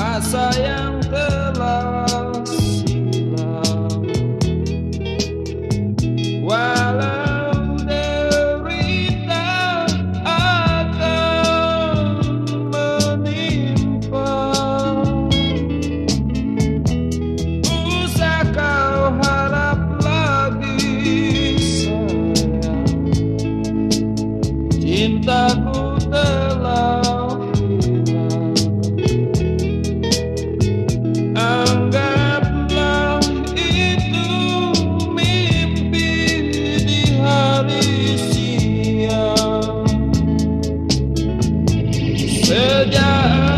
masa yang telah silam. Walau derita akan menimpa. Usah kau harap lagi sayang. Cintaku telah Yeah.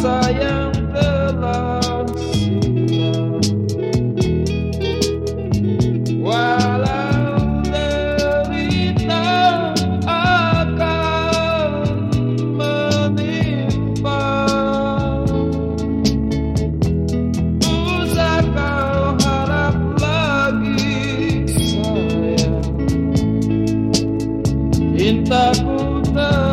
Masa yang telah silam Walau derita akan menimpa. Usah kau harap lagi sayang. Cintaku telah